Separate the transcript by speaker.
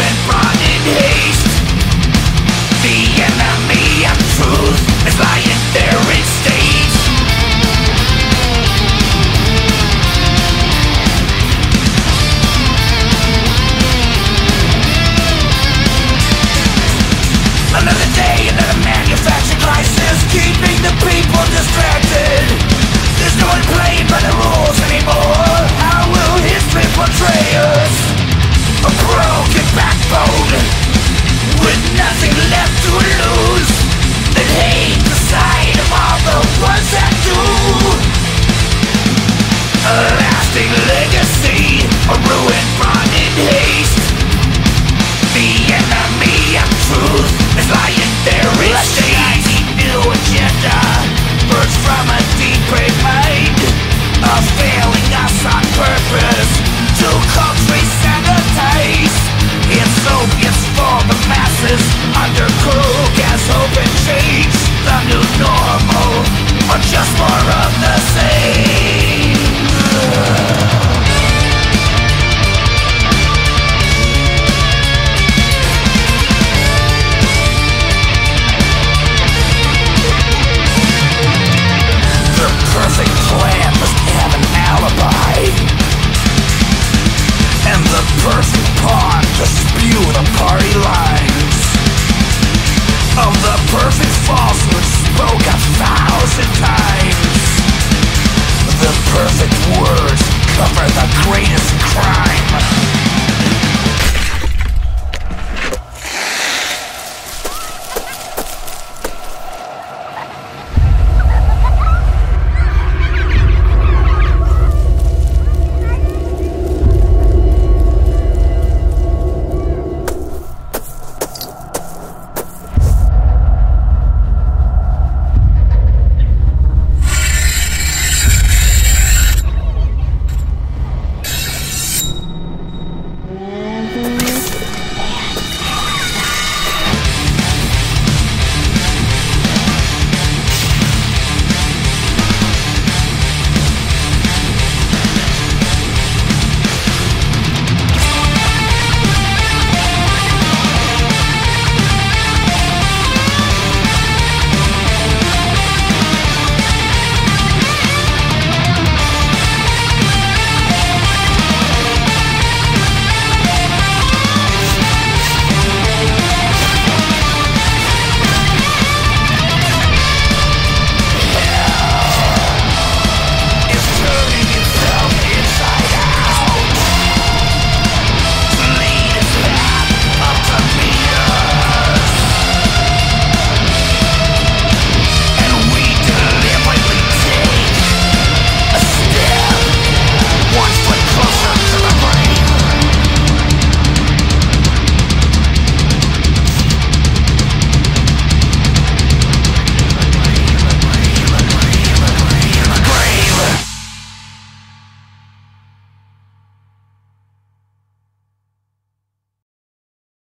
Speaker 1: and run in haste. The enemy of truth is lying there in state. Another day, another manufactured crisis Keeping the people distracted lasting legacy, a ruined greatest crime.